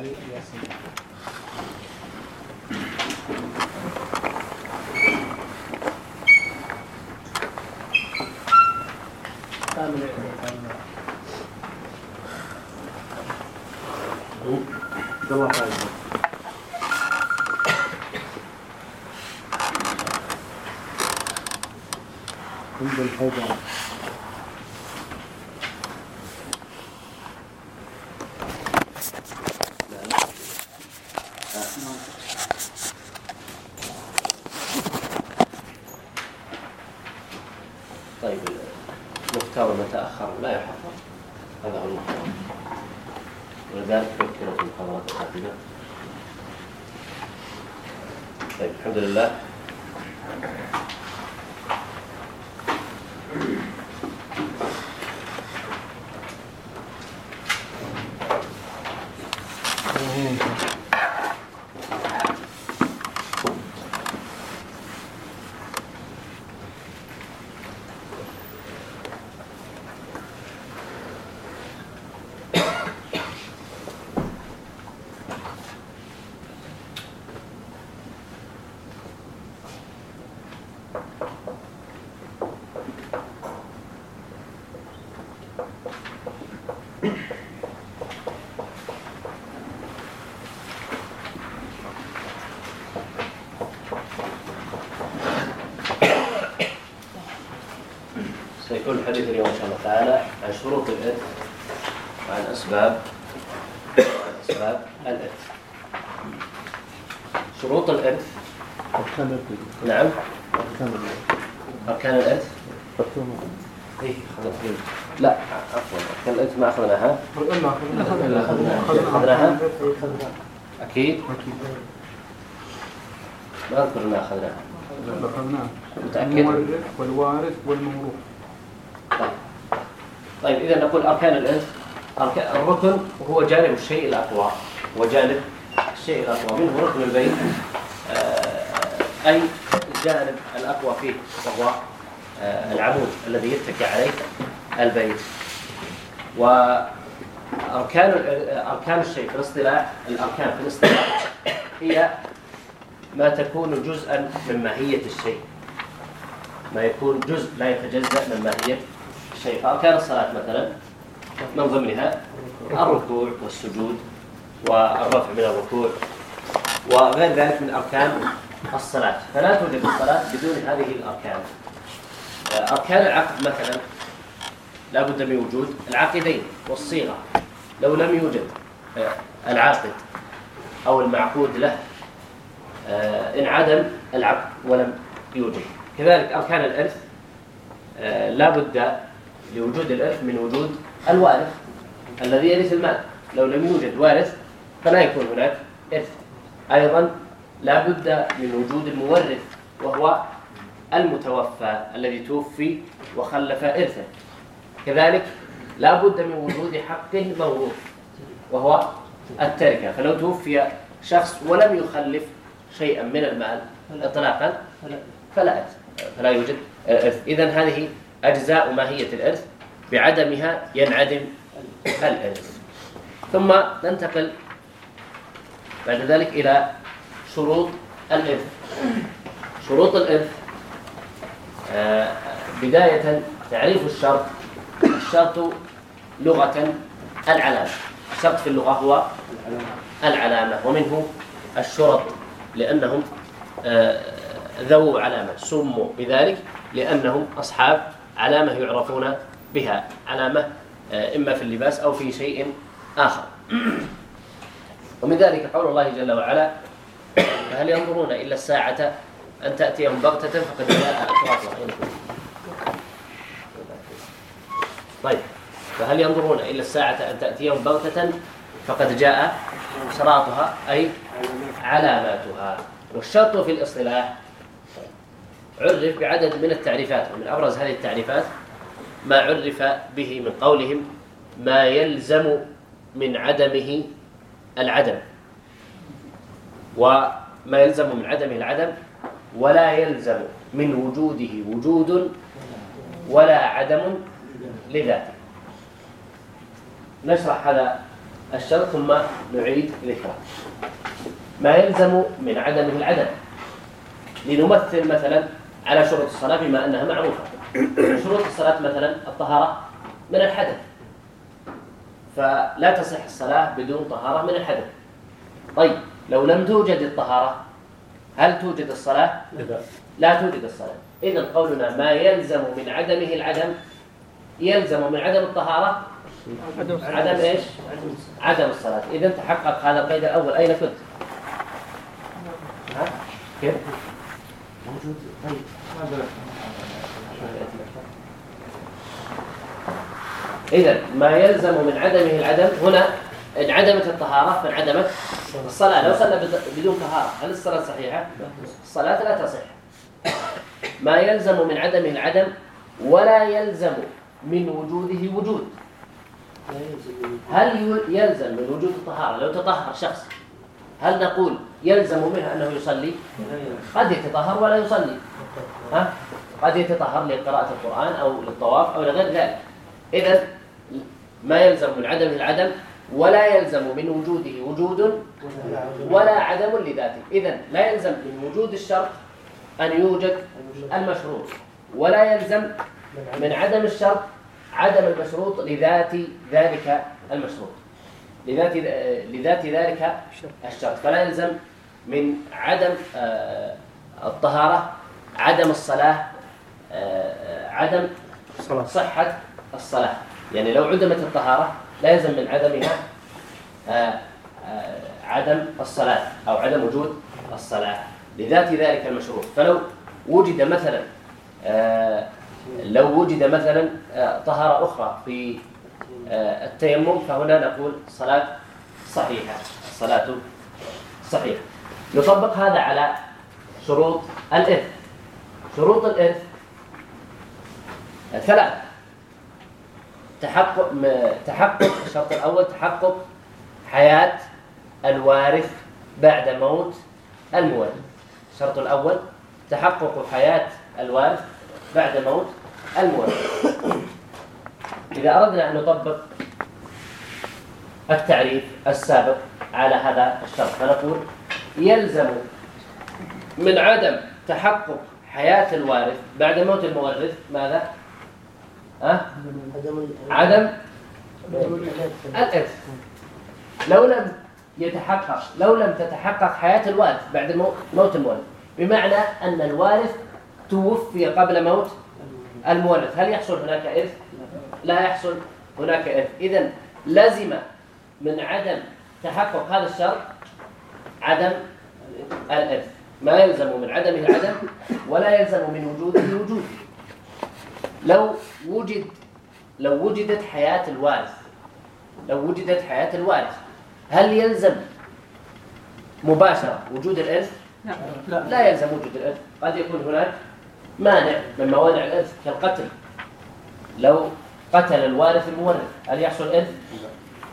علي ياسين الحديث اليوم إن شاء الله تعالى عن شروط الإرث وعن أسباب وعن أسباب الإرث شروط الإرث نعم. أركان الإرث إيه لا عفوا أركان الإرث ما أخذناها. أخذناها. أكيد. ما أذكر ما أخذناها. متأكد؟ المورث والوارث والموروث. طيب إذا نقول أركان الإنس. الركن هو جانب الشيء الأقوى وجانب الشيء الأقوى منه ركن البيت آه، أي الجانب الأقوى فيه وهو آه، العمود الذي يتكى عليه البيت وأركان آه، أركان الشيء في الاصطلاح الأركان في الاصطلاح هي ما تكون جزءا من ماهية الشيء. ما يكون جزء لا يتجزأ من ماهية شيء فأركان الصلاة مثلا من ضمنها الركوع والسجود والرفع من الركوع وغير ذلك من أركان الصلاة. فلا توجد الصلاة بدون هذه الأركان. أركان العقد مثلا لا بد من وجود العاقدين والصيغة. لو لم يوجد العاقد أو المعقود له انعدم العقد ولم يوجد. كذلك أركان الإرث لا بد لوجود الإرث من وجود الوارث الذي يرث المال. لو لم يوجد وارث فلا يكون هناك إرث. أيضا لا بد من وجود المورث وهو المتوفى الذي توفي وخلف إرثه. كذلك لا بد من وجود حق موروث وهو التركة. فلو توفي شخص ولم يخلف شيئا من المال اطلاقا فلا فلا يوجد إذا هذه أجزاء ماهية الإرث بعدمها ينعدم الإرث ثم ننتقل بعد ذلك إلى شروط الإرث شروط الإرث آه، بداية تعريف الشرط. الشرط لغة العلامة. الشرط في اللغة هو العلامة ومنه الشرط لأنهم آه، ذو علامة. سموا بذلك لأنهم أصحاب علامة يعرفون بها. علامة آه، إما في اللباس أو في شيء آخر. ومن ذلك قول الله جل وعلا فهل ينظرون إلا الساعة أن تأتيهم بغتة فقد جاء أشراط طيب فهل ينظرون إلا الساعة أن تأتيهم بغتة فقد جاء شراطها أي علاماتها. والشرط في الإصطلاح عرف بعدد من التعريفات ومن أبرز هذه التعريفات ما عرف به من قولهم ما يلزم من عدمه العدم. وما يلزم من عدمه العدم ولا يلزم من وجوده وجود ولا عدم لذاته. نشرح هذا الشرط ثم نعيد ذكره ما يلزم من عدمه العدم. لنمثل مثلا على شروط الصلاة بما أنها معروفة. شروط الصلاة مثلا الطهارة من الحدث. فلا تصح الصلاة بدون طهارة من الحدث. طيب لو لم توجد الطهارة هل توجد الصلاة؟ لا توجد الصلاة. إذا قولنا ما يلزم من عدمه العدم؟ يلزم من عدم الطهارة؟ عدم, عدم إيش؟ عدم الصلاة. إذا تحقق هذا القيد الأول. أين كنت؟ كيف؟ إذا ما يلزم من عدمه العدم هنا انعدمت الطهارة فانعدمت الصلاة. لو صلى بدون طهارة هل الصلاة صحيحة؟ الصلاة لا تصح. ما يلزم من عدمه العدم ولا يلزم من وجوده وجود. هل يلزم من وجود الطهارة؟ لو تطهر شخص هل نقول يلزم منها أنه يصلي. قد يتطهر ولا يصلي. ها؟ قد يتطهر لقراءة القرآن أو للطواف أو لغير ذلك. إذا ما يلزم من عدم العدم ولا يلزم من وجوده وجود ولا عدم لذاته. إذا لا يلزم من وجود الشرط أن يوجد المشروط ولا يلزم من عدم الشرط عدم المشروط لذات ذلك المشروط. لذات لذات ذلك الشرط. فلا يلزم من عدم آه، الطهارة عدم الصلاة آه، عدم صحة الصلاة. يعني لو عدمت الطهارة لا يلزم من عدمها آه، عدم الصلاة أو عدم وجود الصلاة. لذات ذلك المشروع. فلو وجد مثلا لو وجد مثلا طهارة أخرى في التيمم فهنا نقول صلاة صحيحة. صلاة صحيحة. نطبق هذا على شروط الإرث. شروط الإرث. الثلاث تحقق تحقق الشرط الأول تحقق حياة الوارث بعد موت المولد. الشرط الأول تحقق حياة الوارث بعد موت المولد. إذا أردنا أن نطبق التعريف السابق على هذا الشرط فنقول يلزم من عدم تحقق حياة الوارث بعد موت المورث ماذا؟ أه؟ عدم الإرث لو لم يتحقق لو لم تتحقق حياة الوارث بعد موت المورث بمعنى أن الوارث توفي قبل موت المورث هل يحصل هناك إرث؟ لا يحصل هناك إرث إذا لزم من عدم تحقق هذا الشرط عدم الألف ما يلزم من عدمه العدم ولا يلزم من وجوده وجود لو وجد لو وجدت حياة الوارث لو وجدت حياة الوارث هل يلزم مباشرة وجود الإرث؟ لا. نعم. لا. لا يلزم وجود الإرث قد يكون هناك مانع من موانع الإرث كالقتل لو قتل الوارث المورث هل يحصل إرث؟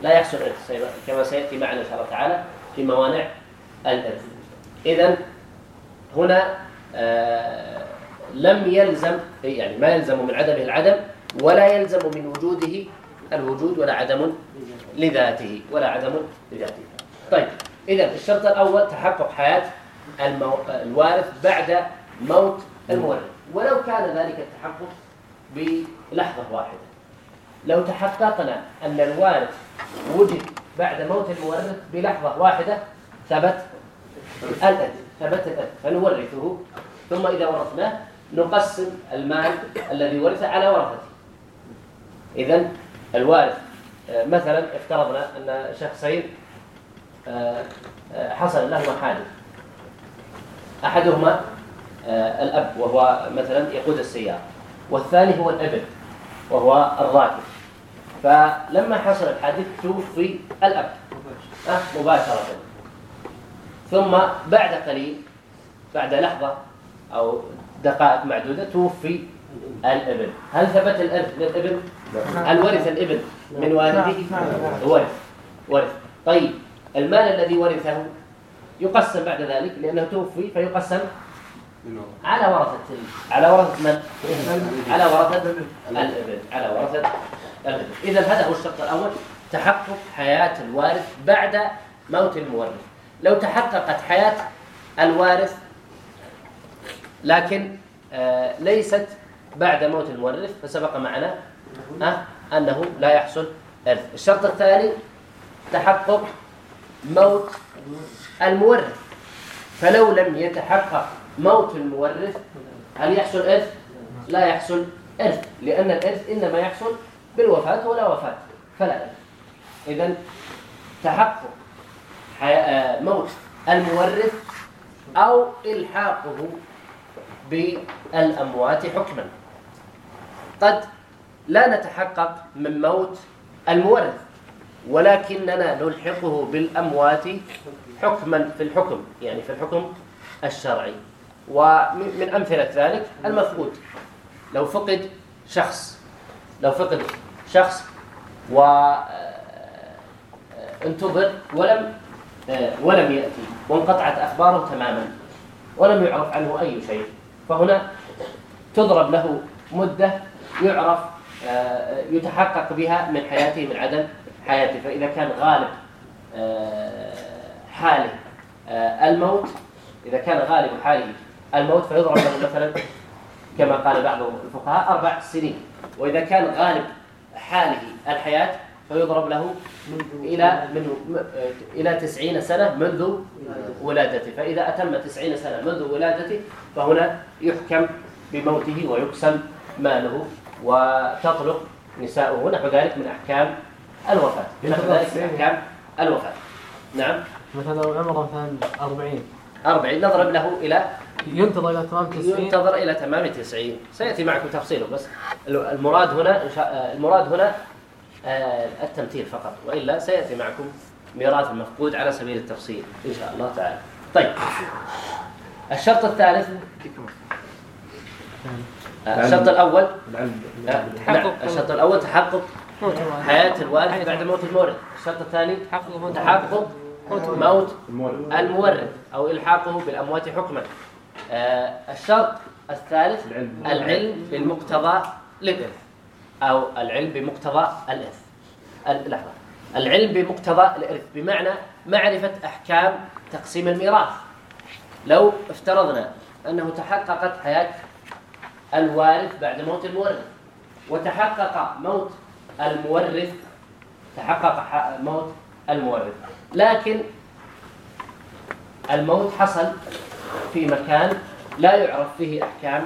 لا يحصل إرث كما سيأتي معنا إن شاء الله تعالى في موانع الإرث إذا هنا آه، لم يلزم يعني ما يلزم من عدمه العدم ولا يلزم من وجوده الوجود ولا عدم لذاته ولا عدم لذاته. طيب إذا الشرط الأول تحقق حياة المو... الوارث بعد موت المورث ولو كان ذلك التحقق بلحظة واحدة. لو تحققنا أن الوارث وجد بعد موت المورث بلحظة واحدة ثبت. الألف ثبت الألف فنورثه ثم إذا ورثناه نقسم المال الذي ورث على ورثته. إذا الوارث آه، مثلا افترضنا أن شخصين آه، آه، حصل لهما حادث أحدهما الأب وهو مثلا يقود السيارة. والثاني هو الأبن وهو الراكب. فلما حصل الحادث توفي الأب. مباشرة. ثم بعد قليل بعد لحظة أو دقائق معدودة توفي الابن هل ثبت الارث للابن هل نعم. ورث الابن نعم. من والده؟ نعم. ورث. ورث. طيب المال الذي ورثه يقسم بعد ذلك لأنه توفي فيقسم على ورثة على ورثة من؟ على ورثة الابن على ورثة الابن اذا هذا هو الشرط الأول تحقق حياة الوارث بعد موت المورث. لو تحققت حياة الوارث لكن آه، ليست بعد موت المورث فسبق معنا أنه لا يحصل إرث. الشرط الثاني تحقق موت المورث. فلو لم يتحقق موت المورث هل يحصل إرث؟ لا يحصل إرث لأن الإرث إنما يحصل بالوفاة ولا وفاة فلا إرث. إذن تحقق آه، موت المورث أو إلحاقه بالأموات حكما. قد لا نتحقق من موت المورث ولكننا نلحقه بالأموات حكما في الحكم يعني في الحكم الشرعي. ومن أمثلة ذلك المفقود. لو فقد شخص لو فقد شخص وانتظر آه، آه، ولم آه، ولم يأتي وانقطعت أخباره تماما ولم يعرف عنه أي شيء. فهنا تضرب له مدة يعرف آه، يتحقق بها من حياته من عدم حياته. فإذا كان غالب آه، حاله الموت إذا كان غالب حاله الموت فيضرب له مثلا كما قال بعض الفقهاء أربع سنين. وإذا كان غالب حاله الحياة فيضرب له إلى منه إلى تسعين سنة منذ ولادته. فإذا أتم تسعين سنة منذ ولادته فهنا يحكم بموته ويقسم ماله وتطلق نساؤه. نحو ذلك من أحكام الوفاة. نحو ذلك من أحكام الوفاة. نعم. مثلا عمره مثلا 40 40 نضرب له إلى ينتظر إلى تمام 90 ينتظر إلى تمام 90 سيأتي معكم تفصيله بس. المراد هنا المراد هنا آه، التمثيل فقط. وإلا سيأتي معكم ميراث المفقود على سبيل التفصيل إن شاء الله تعالى. طيب. الشرط الثالث. آه، الشرط الأول. آه، نعم. الشرط الأول تحقق حياة الوالد بعد موت المورث الشرط الثاني تحقق موت المورث أو إلحاقه بالأموات حكما. الشرط الثالث. العلم بالمقتضى للإرث. أو العلم بمقتضى الإرث. لحظة. العلم بمقتضى الإرث بمعنى معرفة أحكام تقسيم الميراث. لو افترضنا أنه تحققت حياة الوارث بعد موت المورث وتحقق موت المورث تحقق موت المورث لكن الموت حصل في مكان لا يعرف فيه أحكام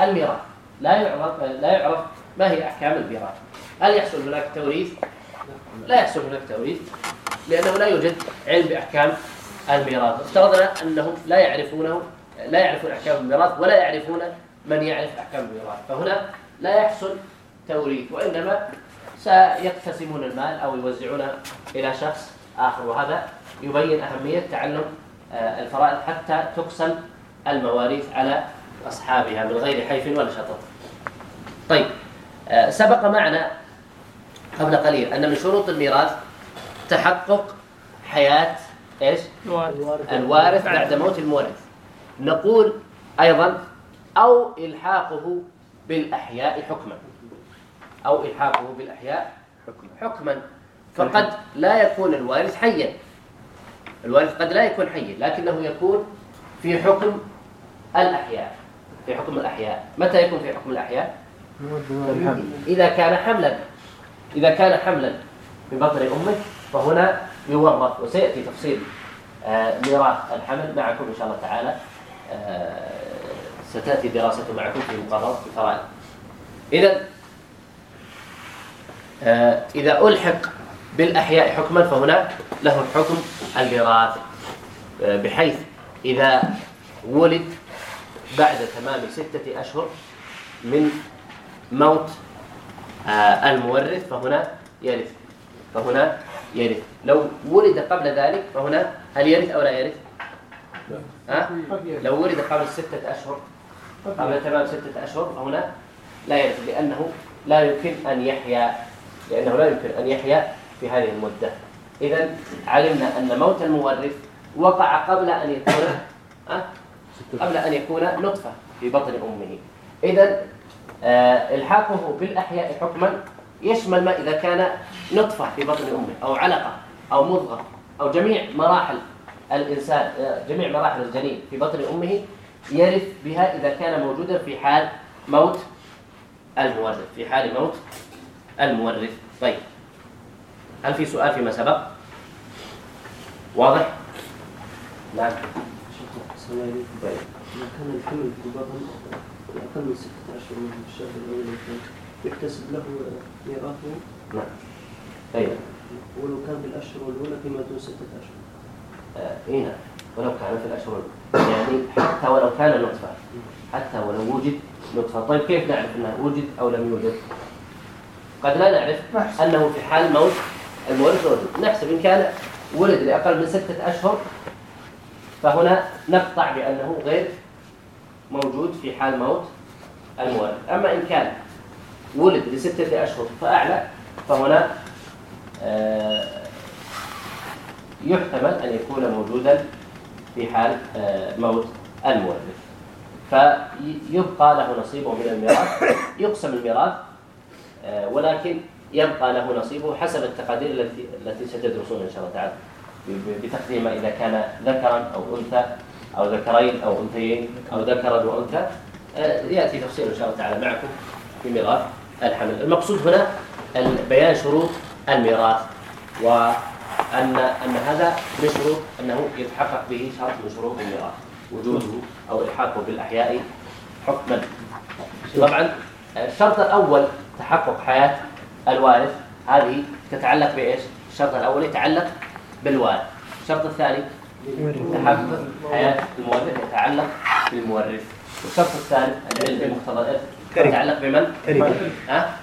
الميراث. لا يعرف لا يعرف ما هي أحكام الميراث هل يحصل هناك توريث؟ لا. يحصل هناك توريث لأنه لا يوجد علم بأحكام الميراث. افترضنا أنهم لا يعرفونه لا يعرفون أحكام الميراث ولا يعرفون من يعرف أحكام الميراث. فهنا لا يحصل توريث وإنما سيقتسمون المال أو يوزعونه إلى شخص آخر. وهذا يبين أهمية تعلم آه، الفرائض حتى تقسم المواريث على أصحابها من غير حيف ولا شطط. طيب. آه، سبق معنا قبل قليل أن من شروط الميراث تحقق حياة إيش؟ الوارث, الوارث بعد موت المورث. نقول أيضا أو إلحاقه بالأحياء حكما. أو إلحاقه بالأحياء حكما. فقد لا يكون الوارث حيا. الوارث قد لا يكون حيا لكنه يكون في حكم الأحياء. في حكم الأحياء. متى يكون في حكم الأحياء؟ إذا كان حملا إذا كان حملا في بطن أمه فهنا يورث وسيأتي تفصيل آه، ميراث الحمل معكم إن شاء الله تعالى. آه، ستأتي دراسته معكم في مقرر الفرائض إذا آه، إذا ألحق بالأحياء حكما فهنا له الحكم الميراث. بحيث إذا ولد بعد تمام ستة أشهر من موت آه، المورث فهنا يرث فهنا يرث. لو ولد قبل ذلك فهنا هل يرث أو لا يرث؟ ها؟ لو ولد قبل ستة أشهر قبل تمام ستة أشهر فهنا لا يرث لأنه لا يمكن أن يحيا لأنه لا يمكن أن يحيا في هذه المدة. إذا علمنا أن موت المورث وقع قبل أن يكون قبل أن يكون نطفة في بطن أمه. إذا آه، إلحاقه بالأحياء حكما يشمل ما إذا كان نطفة في بطن أمه أو علقة أو مضغة أو جميع مراحل الإنسان آه، جميع مراحل الجنين في بطن أمه يرث بها إذا كان موجودا في حال موت المورث في حال موت المورث. طيب. هل في سؤال فيما سبق؟ واضح؟ نعم. شكرا. السلام طيب. عليكم كان الحمل في بطن أقل من 16 من الشهر الأول يكتسب له ميراثه نعم أي نعم ولو كان في الأشهر الأولى فيما دون ستة أشهر أي نعم ولو كان في الأشهر الأولى يعني حتى ولو كان نطفة حتى ولو وجد نطفة طيب كيف نعرف أنه وجد أو لم يوجد قد لا نعرف أنه في حال موت المورث وجد نحسب إن كان ولد لأقل من ستة أشهر فهنا نقطع بأنه غير موجود في حال موت المولد أما إن كان ولد لستة أشهر فأعلى فهنا آه، يحتمل أن يكون موجودا في حال آه، موت المولد. فيبقى له نصيبه من الميراث يقسم الميراث آه، ولكن يبقى له نصيبه حسب التقادير التي التي ستدرسون إن شاء الله تعالى بتقديمه إذا كان ذكرا أو أنثى أو ذكرين أو أنثيين أو ذكرا وأنثى آه، يأتي تفصيل إن شاء الله تعالى معكم في ميراث الحمل. المقصود هنا بيان شروط الميراث وأن أن هذا من شروط أنه يتحقق به شرط من شروط الميراث وجوده أو إلحاقه بالأحياء حكما. طبعا آه، الشرط الأول تحقق حياة الوارث هذه تتعلق بإيش؟ الشرط الأول يتعلق بالوارث. الشرط الثاني تحقق حياة المؤلف يتعلق بالمورث والشرط الثالث العلم بمقتضيات يتعلق بمن؟ ها؟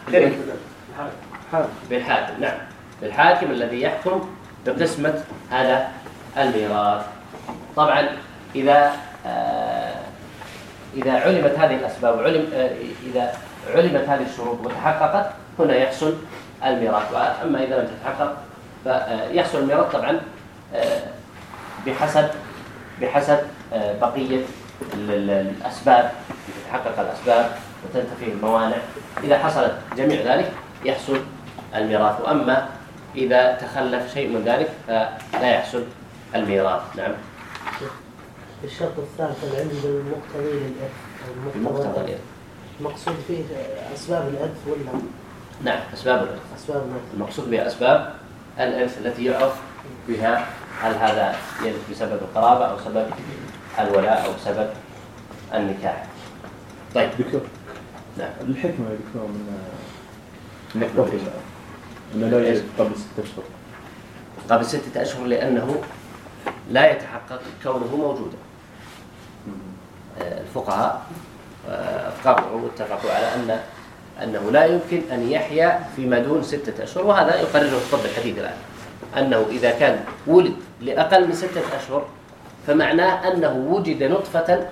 أه؟ بالحاكم. نعم. بالحاكم الذي يحكم بقسمة هذا الميراث. طبعا إذا آه، إذا علمت هذه الأسباب علم آه، إذا علمت هذه الشروط وتحققت هنا يحصل الميراث. وأما إذا لم تتحقق فيحصل آه، الميراث طبعا بحسب بحسب آه، بقية الأسباب تتحقق الأسباب وتنتفي الموانع. إذا حصلت جميع ذلك يحصل الميراث. وأما إذا تخلف شيء من ذلك فلا يحصل الميراث. نعم. الشرط الثالث العلم بالمقتضي للإرث المقتضى الإرث المقصود فيه أسباب الإرث ولا؟ نعم أسباب الإرث. أسباب الإرث. المقصود بها أسباب الإرث التي يعرف بها هل هذا يرد بسبب القرابة أو سبب الولاء أو سبب النكاح؟ طيب. دكتور. نعم. الحكمة يا دكتور من انك انه لا يجب قبل ستة أشهر. قبل ستة أشهر لأنه لا يتحقق كونه موجودا. آه، الفقهاء آه، قرروا واتفقوا على ان أنه لا يمكن أن يحيا فيما دون ستة أشهر وهذا يقرره الطب الحديث الآن. أنه إذا كان ولد لأقل من ستة أشهر فمعناه أنه وجد نطفة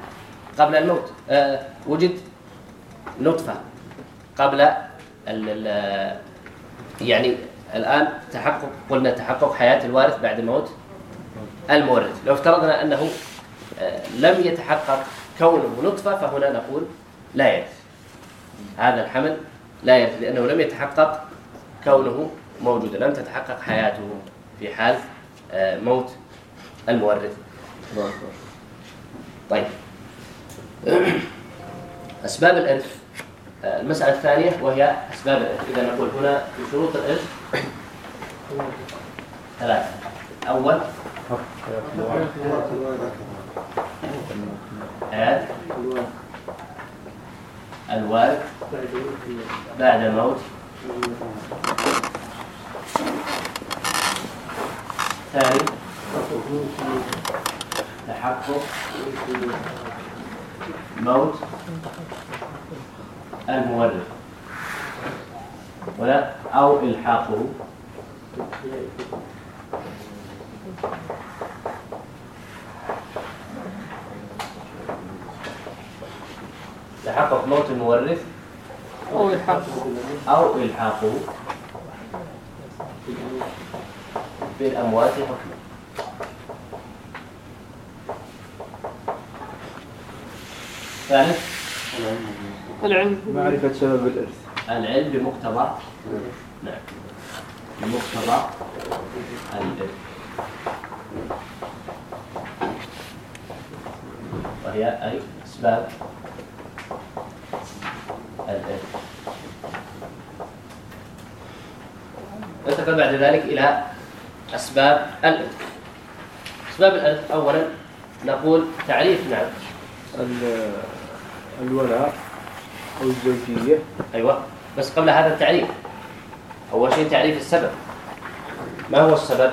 قبل الموت. آه، وجد نطفة قبل يعني الآن تحقق قلنا تحقق حياة الوارث بعد موت المورث لو افترضنا أنه آه، لم يتحقق كونه نطفة فهنا نقول لا يرث هذا الحمل لا يرث لأنه لم يتحقق كونه موجودة. لم تتحقق حياته في حال آه، موت المورث طيب. أسباب الإرث آه، المسألة الثانية وهي أسباب الإرث. إذا نقول هنا في شروط الإرث ثلاثة. أول آد الوالد بعد الموت. ثاني تحقق موت المورث ولا أو إلحاقه. تحقق موت المورث. أو إلحاقه. أو إلحاقه. بالأموات حكما ثالث العلم معرفة سبب الإرث. العلم بمقتضى. نعم. بمقتضى الإرث. وهي أي أسباب؟ ننتقل بعد ذلك إلى أسباب الألف أسباب الألف أولا نقول تعريف نعم. الولاء أو الزوجية. أيوة. بس قبل هذا التعريف. أول شيء تعريف السبب. ما هو السبب؟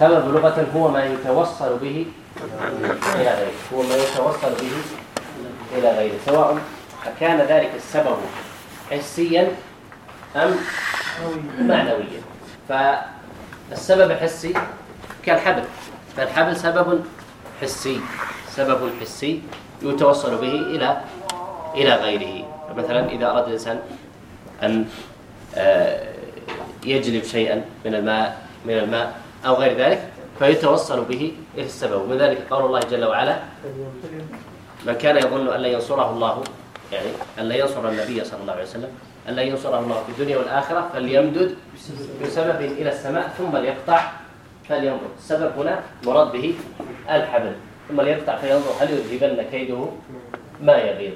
سبب لغة هو ما يتوصل به إلى غيره. هو ما يتوصل به إلى غيره سواء كان ذلك السبب حسيا أم معنوية. فالسبب الحسي كالحبل. فالحبل سبب حسي. سبب حسي يتوصل به إلى إلى غيره. مثلا إذا أراد الإنسان أن آه، يجلب شيئا من الماء من الماء أو غير ذلك فيتوصل به إلى السبب. من ذلك قول الله جل وعلا من كان يظن أن لا ينصره الله يعني أن لا ينصر النبي صلى الله عليه وسلم أن لا ينصره الله في الدنيا والآخرة فليمدد بسبب إلى السماء ثم ليقطع فلينظر. السبب هنا مراد به الحبل. ثم ليقطع فينظر هل يذهبن كيده؟ ما يغيظ.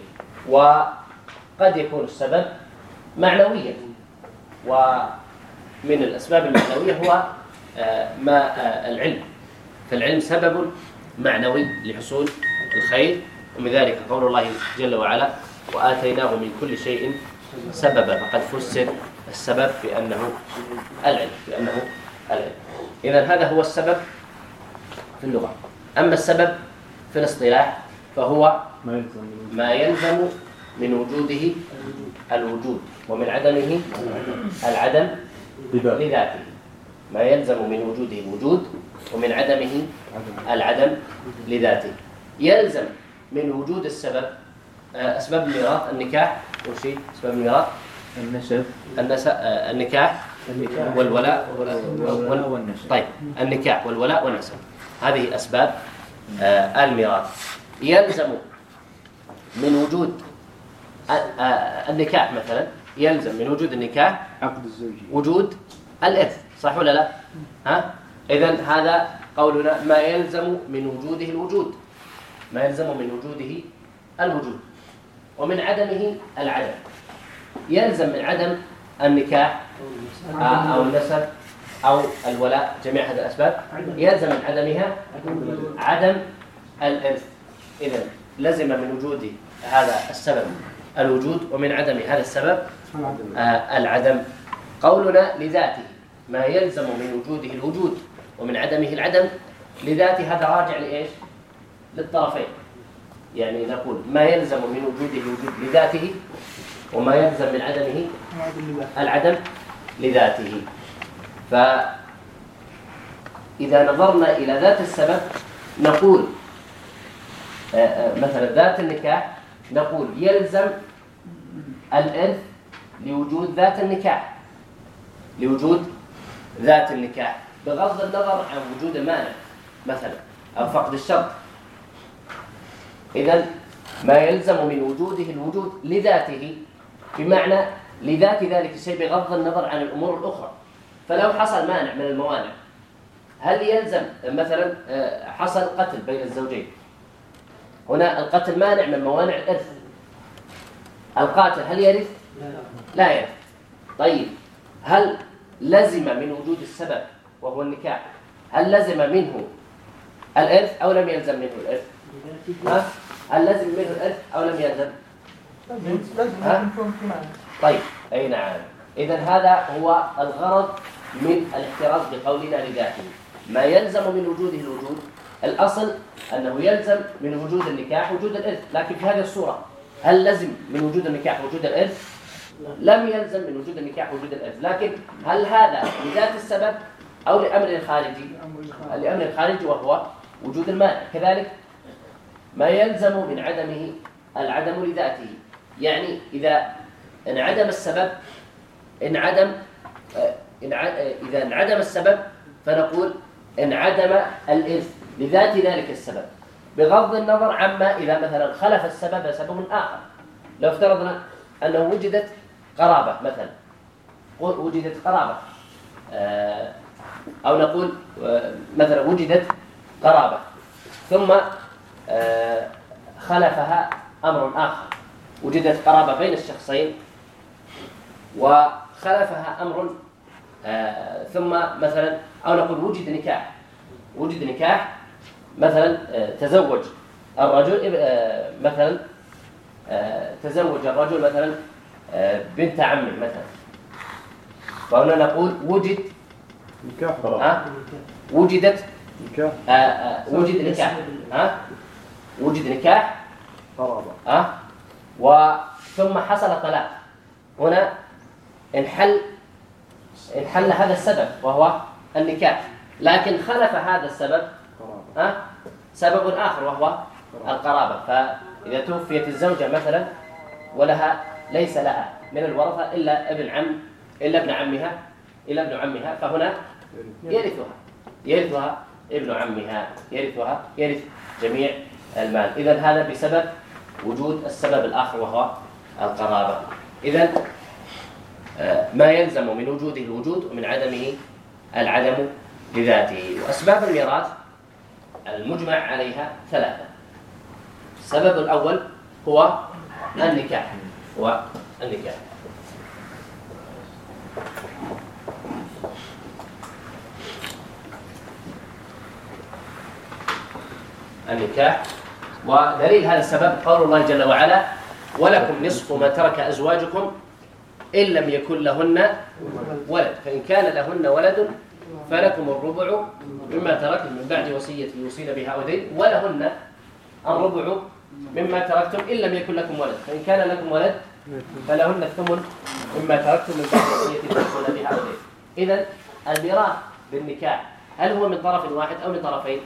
وقد يكون السبب معنويا. ومن الأسباب المعنوية هو آه، ما آه، العلم. فالعلم سبب معنوي لحصول الخير. ومن ذلك قول الله جل وعلا وآتيناه من كل شيء سببا فقد فسر السبب بأنه العلم بأنه العلم. إذا هذا هو السبب في اللغة. أما السبب في الاصطلاح فهو ما يلزم من وجوده. الوجود ومن عدمه العدم لذاته. ما يلزم من وجوده الوجود ومن عدمه العدم لذاته. يلزم من وجود السبب آه، أسباب الميراث النكاح وشي أسباب الميراث. النسب. النسب آه، النكاح. والولاء والنسب. طيب. النكاح والولاء والنسب. هذه أسباب آه، الميراث. يلزم من وجود النكاح مثلا يلزم من وجود النكاح عقد الزوجية. وجود الإرث. صح ولا لا؟ ها؟ اذا هذا قولنا ما يلزم من وجوده الوجود. ما يلزم من وجوده الوجود. ومن عدمه العدم. يلزم من عدم النكاح أو النسب أو الولاء جميع هذه الأسباب. يلزم من عدمها عدم الإرث. إذا لزم من وجود هذا السبب الوجود ومن عدم هذا السبب آه، العدم. قولنا لذاته ما يلزم من وجوده الوجود ومن عدمه العدم. لذاته هذا راجع لإيش؟ للطرفين. يعني نقول ما يلزم من وجوده وجود لذاته وما يلزم من عدمه العدم لذاته. فإذا نظرنا إلى ذات السبب نقول آه، آه، مثلا ذات النكاح نقول يلزم الإرث لوجود ذات النكاح. لوجود ذات النكاح. بغض النظر عن وجود المانع مثلا أو فقد الشرط. إذا ما يلزم من وجوده الوجود لذاته بمعنى لذات ذلك الشيء بغض النظر عن الأمور الأخرى. فلو حصل مانع من الموانع هل يلزم مثلا آه، حصل قتل بين الزوجين؟ هنا القتل مانع من موانع الإرث. القاتل هل يرث؟ لا. يرث. طيب هل لزم من وجود السبب وهو النكاح هل لزم منه الإرث أو لم يلزم منه الإرث؟ اللازم منه الألف أو لم يلزم. طيب أي نعم. إذا هذا هو الغرض من الاحتراز بقولنا لذاته. ما يلزم من وجوده الوجود الأصل أنه يلزم من وجود النكاح وجود الإرث. لكن في هذه الصورة هل لزم من وجود النكاح وجود الإرث؟ لم يلزم من وجود النكاح وجود الإرث. لكن هل هذا لذات السبب أو لأمر خارجي؟ لأمر خارجي وهو وجود المانع كذلك ما يلزم من عدمه العدم لذاته. يعني إذا انعدم السبب انعدم آه، آه، إذا انعدم السبب فنقول انعدم الإرث لذات ذلك السبب. بغض النظر عما إذا مثلا خلف السبب سبب آخر. لو افترضنا أنه وجدت قرابة مثلا. وجدت قرابة. آه، أو نقول مثلا وجدت قرابة. ثم آه، خلفها أمر آخر. وجدت قرابة بين الشخصين. وخلفها أمر آه، ثم مثلا أو نقول وجد نكاح. وجد نكاح مثلا آه، تزوج الرجل مثلا تزوج الرجل مثلا بنت عمه مثلا. فهنا نقول وجد نكاح. وجدت نكاح. وجد نكاح. ها؟ وجد نكاح أه؟ وثم حصل طلاق. هنا انحل انحل هذا السبب وهو النكاح. لكن خلف هذا السبب أه؟ سبب آخر وهو القرابة. فإذا توفيت الزوجة مثلا ولها ليس لها من الورثة إلا ابن عم إلا ابن عمها إلا ابن عمها فهنا يرثها. يرثها ابن عمها يرثها يرث جميع المال. إذا هذا بسبب وجود السبب الآخر وهو القرابة. إذا آه، ما يلزم من وجوده الوجود ومن عدمه العدم لذاته. وأسباب الميراث المجمع عليها ثلاثة. السبب الأول هو النكاح. هو النكاح. النكاح ودليل هذا السبب قول الله جل وعلا ولكم نصف ما ترك أزواجكم إن لم يكن لهن ولد فإن كان لهن ولد فلكم الربع مما تركتم من بعد وصية يوصين بها ودين ولهن الربع مما تركتم إن لم يكن لكم ولد فإن كان لكم ولد فلهن الثمن مما تركتم من بعد وصية يوصين بها ودين إذن إذا الميراث بالنكاح هل هو من طرف واحد أو من طرفين؟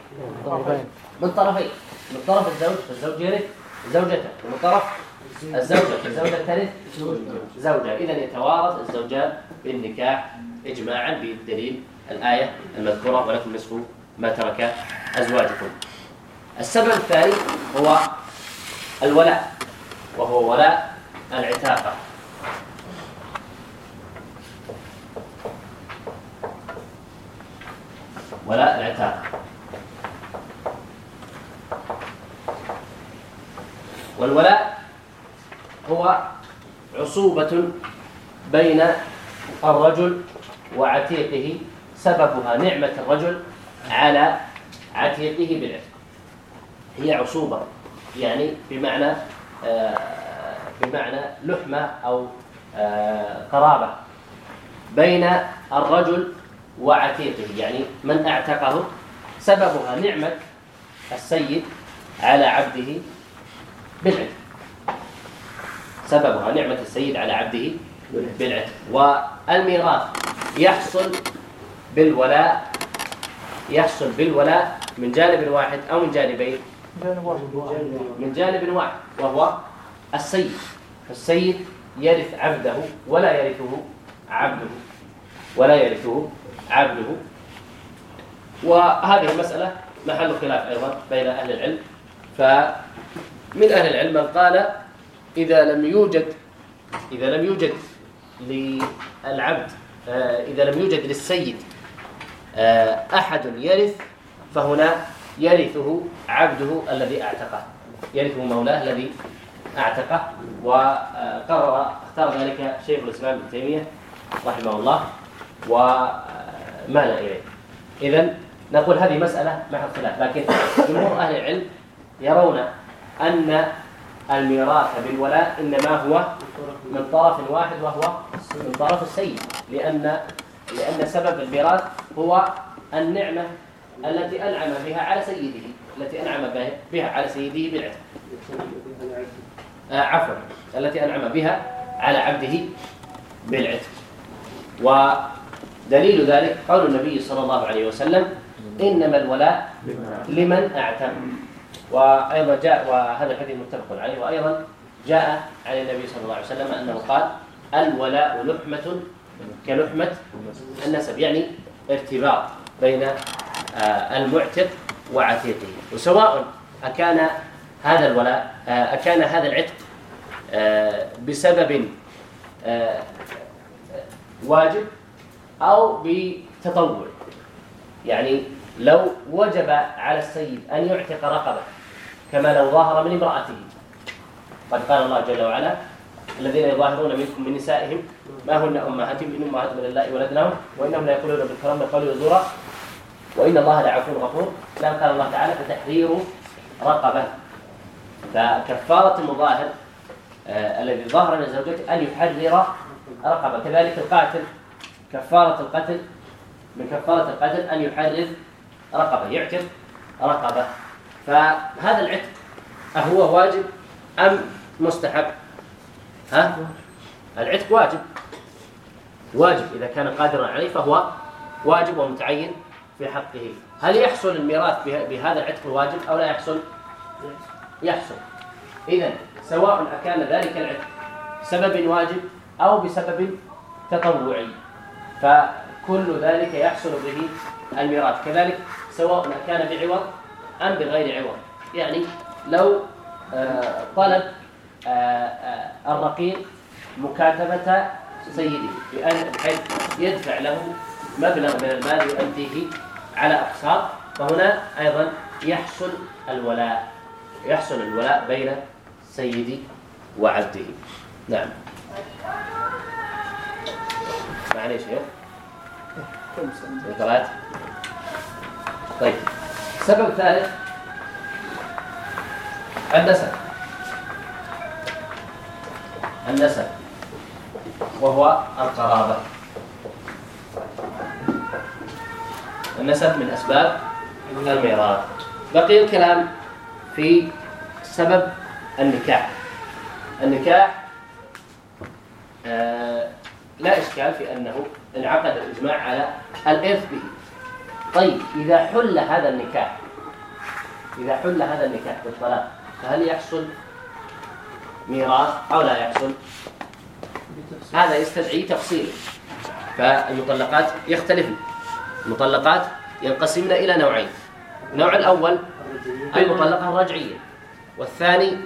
من طرفين. من طرف الزوج فالزوج يرث زوجته ومن طرف الزوجة فالزوجة ترث زوجها. إذا يتوارث الزوجان بالنكاح إجماعا بالدليل الآية المذكورة ولكم نصف ما ترك أزواجكم. السبب الثاني هو الولاء وهو ولاء العتاقة. ولاء العتاقة. والولاء هو عصوبة بين الرجل وعتيقه سببها نعمة الرجل على عتيقه بالعتق. هي عصوبة يعني بمعنى آه، بمعنى لحمة أو آه، قرابة بين الرجل وعتيقه يعني من أعتقه سببها نعمة السيد على عبده بالعتق. سببها نعمة السيد على عبده بالعتق. والميراث يحصل بالولاء يحصل بالولاء من جانب واحد أو من جانبين. من جانب واحد وهو السيد. فالسيد يرث عبده ولا يرثه عبده. ولا يرثه عبده. وهذه المسألة محل خلاف أيضا بين أهل العلم. ف من أهل العلم من قال إذا لم يوجد إذا لم يوجد للعبد آه، إذا لم يوجد للسيد آه، أحد يرث فهنا يرثه عبده الذي أعتقه. يرثه مولاه الذي أعتقه وقرر اختار ذلك شيخ الإسلام ابن تيمية رحمه الله ومال إليه. اذا نقول هذه مسألة محل خلاف لكن جمهور أهل العلم يرون أن الميراث بالولاء إنما هو من طرف واحد وهو من طرف السيد. لأن لأن سبب الميراث هو النعمة التي أنعم بها على سيده التي أنعم بها على سيده بالعتق. آه، عفوا. التي أنعم بها على عبده بالعتق. ودليل ذلك قول النبي صلى الله عليه وسلم إنما الولاء لمن أعتم. وأيضا جاء وهذا الحديث متفق عليه. وأيضا جاء عن النبي صلى الله عليه وسلم أنه قال الولاء لحمة كلحمة النسب. يعني ارتباط بين آه، المعتق وعتيقه. وسواء أكان هذا الولاء آه، أكان هذا العتق آه، بسبب واجب أو بتطوع. يعني لو وجب على السيد أن يعتق رقبة كما لو ظاهر من امرأته. قد قال الله جل وعلا الذين يظاهرون منكم من نسائهم ما هن امهاتهم ان امهاتهم لله ولدناهم وإنهم لا يقولون بالكلام قولي وزورا وإن الله لعفو غفور. لم قال الله تعالى فتحرير رقبة. فكفارة المظاهر آه الذي ظهر من زوجته أن يحرر رقبة. كذلك القاتل كفارة القتل من كفارة القتل أن يحرر رقبة يعتق رقبة. فهذا العتق أهو واجب أم مستحب؟ ها؟ العتق واجب. واجب إذا كان قادرا عليه فهو واجب ومتعين في حقه. هل يحصل الميراث بهذا العتق الواجب أو لا يحصل؟ يحصل. إذا سواء أكان ذلك العتق سبب واجب أو بسبب تطوعي فكل ذلك يحصل به الميراث. كذلك سواء كان بعوض أم بغير عوض. يعني لو آه، طلب آه، آه، الرقيق مكاتبة سيده بأن بحيث يدفع له مبلغ من المال يؤديه على أقساط فهنا أيضا يحصل الولاء يحصل الولاء بين سيدي وعبده. نعم. معنى شيخ. طيب. السبب الثالث النسب النسب وهو القرابة. النسب من أسباب الميراث بقي الكلام في سبب النكاح. النكاح آه، لا إشكال في أنه انعقد الإجماع على الإرث به. طيب إذا حل هذا النكاح إذا حل هذا النكاح بالطلاق فهل يحصل ميراث أو لا يحصل؟ هذا يستدعي تفصيل. فالمطلقات يختلفن. المطلقات ينقسمن إلى نوعين. النوع الأول المطلقة الرجعية. والثاني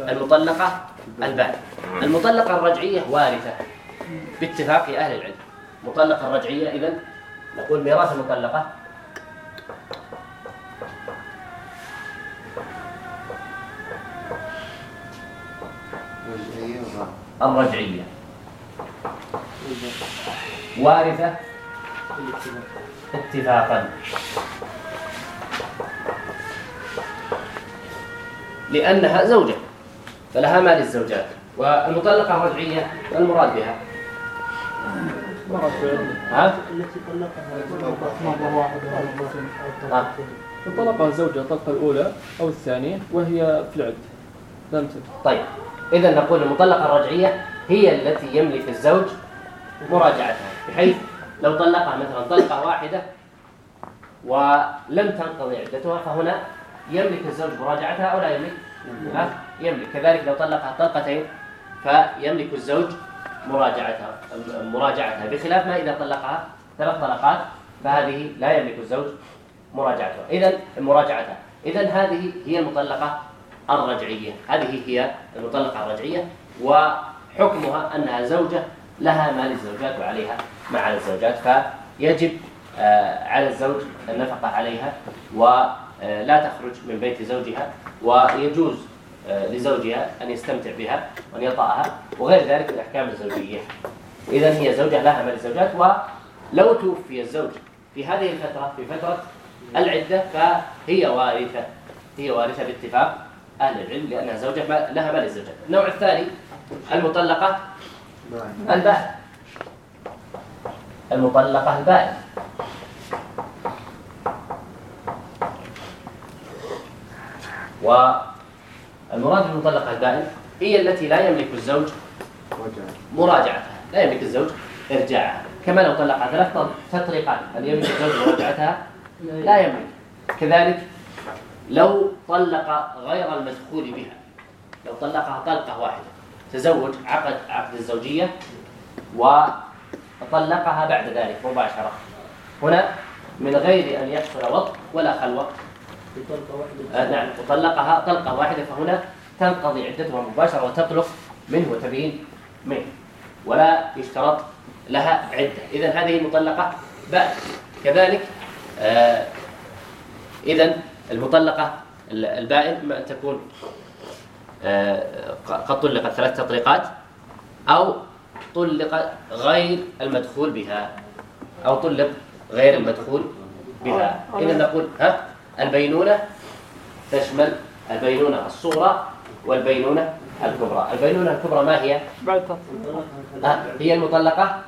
المطلقة البال المطلقة الرجعية وارثة باتفاق أهل العلم. المطلقة الرجعية إذن نقول ميراث المطلقة الرجعية. إيه. وارثة. إيه. اتفاقا. لأنها زوجة. فلها مال الزوجات. والمطلقة الرجعية ما المراد بها. التي طلقها طلقها الزوجة الطلقة الأولى أو الثانية وهي في العد. لم طيب. إذا نقول المطلقة الرجعية هي التي يملك الزوج مراجعتها بحيث لو طلقها مثلا طلقة واحدة ولم تنقضي عدتها فهنا يملك الزوج مراجعتها أو لا يملك؟ يملك. كذلك لو طلقها طلقتين فيملك الزوج مراجعتها مراجعتها بخلاف ما إذا طلقها ثلاث طلقات فهذه لا يملك الزوج مراجعتها. إذا مراجعتها. إذا هذه هي المطلقة الرجعية. هذه هي المطلقة الرجعية وحكمها أنها زوجة لها ما للزوجات وعليها ما الزوجات فيجب آه، على الزوج النفقة عليها ولا آه، تخرج من بيت زوجها ويجوز آه، لزوجها أن يستمتع بها وأن يطأها وغير ذلك من الزوجية. إذا هي زوجة لها ما للزوجات ولو توفي الزوج في هذه الفترة في فترة العدة فهي وارثة هي وارثة باتفاق أهل العلم لأنها زوجة ما لها مال الزوجة النوع الثاني المطلقة البائن المطلقة البائن والمراد المطلقة البائن هي التي لا يملك الزوج مراجعتها لا يملك الزوج إرجاعها. كما لو طلقها ثلاث تطليقات هل يملك الزوج مراجعتها؟ لا يملك. كذلك لو طلق غير المدخول بها. لو طلقها طلقة واحدة. تزوج عقد عقد الزوجية وطلقها بعد ذلك مباشرة. هنا من غير أن يحصل وط ولا خلوة. آه نعم. وطلقها طلقة واحدة فهنا تنقضي عدتها مباشرة وتطلق منه وتبين منه. ولا يشترط لها عدة. إذا هذه المطلقة بأس كذلك آه إذا المطلقة البائن تكون آه، قد طلقت ثلاث تطليقات أو طلق غير المدخول بها أو طلق غير المدخول بها. إذا نقول ها البينونة تشمل البينونة الصغرى والبينونة الكبرى. البينونة الكبرى ما هي؟ هي المطلقة؟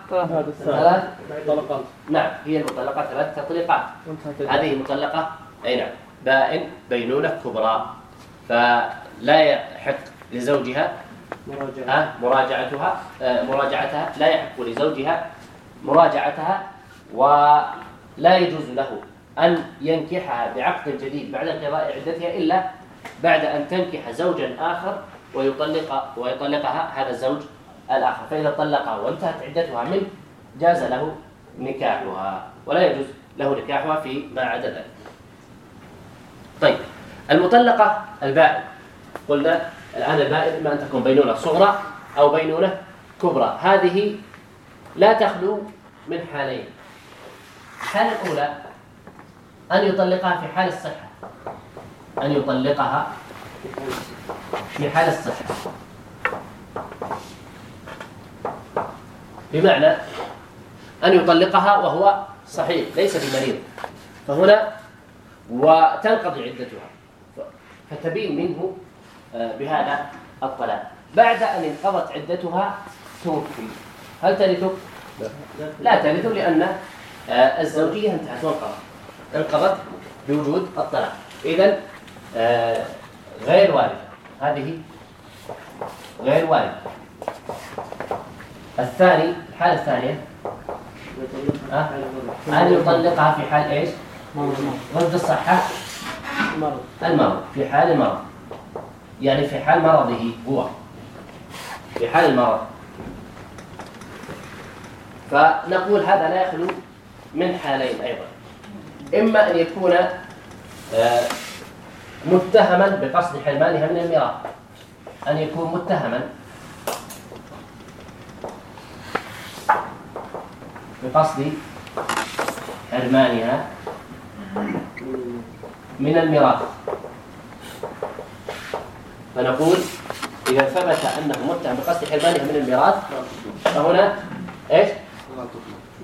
ثلاث؟ طلقات نعم هي المطلقة ثلاث تطليقات. هذه مطلقة؟ أي نعم. بائن بينونة كبرى فلا يحق لزوجها مراجعتها آه، مراجعتها, لا يحق لزوجها مراجعتها ولا يجوز له أن ينكحها بعقد جديد بعد انقضاء عدتها إلا بعد أن تنكح زوجا آخر ويطلق ويطلقها هذا الزوج الآخر. فإذا طلقها وانتهت عدتها منه جاز له نكاحها ولا يجوز له نكاحها في ما عدا ذلك. طيب المطلقة البائل قلنا الآن البائل إما أن تكون بينونة صغرى أو بينونة كبرى. هذه لا تخلو من حالين. الحالة الأولى أن يطلقها في حال الصحة. أن يطلقها في حال الصحة. بمعنى أن يطلقها وهو صحيح ليس بمريض. فهنا وتنقضي عدتها. فتبين منه آه، بهذا الطلاق بعد أن انقضت عدتها توفي. هل ترثه؟ لا, لا ترثه لأن آه، الزوجية انتهت وانقضت. انقضت بوجود الطلاق. إذا آه، غير وارثة هذه غير وارد الثاني الحالة الثانية. أن يطلقها في حال إيش؟ ضد الصحة. المرض. المرض. في حال المرض. يعني في حال مرضه هو. في حال المرض. فنقول هذا لا يخلو من حالين أيضا. إما أن يكون آه، متهما بقصد حرمانها من الميراث. أن يكون متهما بقصد حرمانها من الميراث. فنقول إذا ثبت أنه متهم بقصد حرمانها من الميراث فهنا إيش؟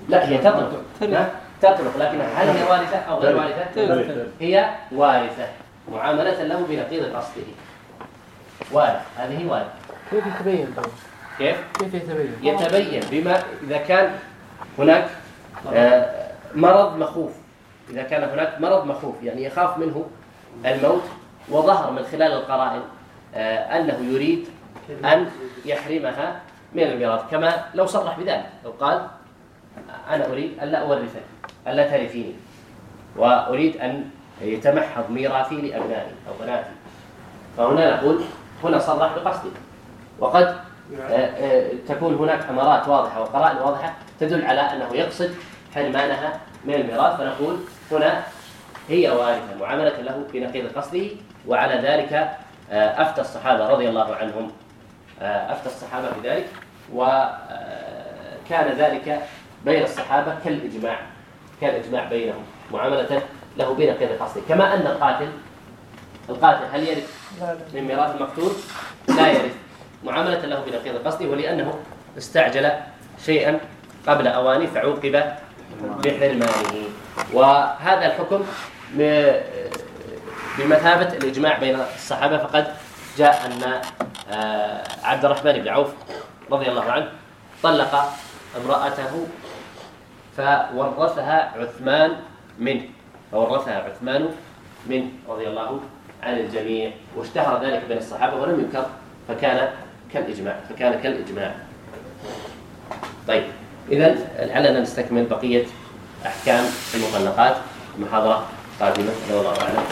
لا هي تطلق. تطلق. لكن هل هي وارثة أو غير وارثة؟ هي وارثة. معاملة له بنقيض قصده. وارث. هذه وارثة. كيف يتبين كيف؟ كيف يتبين؟ يتبين بما إذا كان هناك آه، مرض مخوف. إذا كان هناك مرض مخوف يعني يخاف منه الموت وظهر من خلال القرائن آه، أنه يريد أن يحرمها من الميراث كما لو صرح بذلك لو قال أنا أريد ألا أورثك ألا ترثيني وأريد أن يتمحض ميراثي لأبنائي أو بناتي. فهنا نقول هنا صرح بقصده. وقد آه، آه، تكون هناك أمارات واضحة وقرائن واضحة تدل على أنه يقصد حرمانها من الميراث فنقول هنا هي وارثة معاملة له في نقيض قصده وعلى ذلك آه، أفتى الصحابة رضي الله عنهم. آه، أفتى الصحابة بذلك وكان آه، ذلك بين الصحابة كالإجماع كالإجماع بينهم معاملة له بنقيض قصده. كما أن القاتل القاتل هل يرث؟ من ميراث المقتول؟ لا يرث. معاملة له بنقيض قصده ولأنه استعجل شيئا قبل أوانه فعوقب بحرمانه. وهذا الحكم بمثابة الإجماع بين الصحابة فقد جاء أن آه، عبد الرحمن بن عوف رضي الله عنه طلق امرأته فورثها عثمان منه فورثها عثمان منه رضي الله عن الجميع واشتهر ذلك بين الصحابة ولم ينكر فكان كالإجماع فكان كالإجماع. طيب إذا لعلنا نستكمل بقية أحكام المطلقات محاضرة قادمة لو الله أعلم